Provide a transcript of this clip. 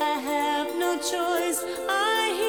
I have no choice. I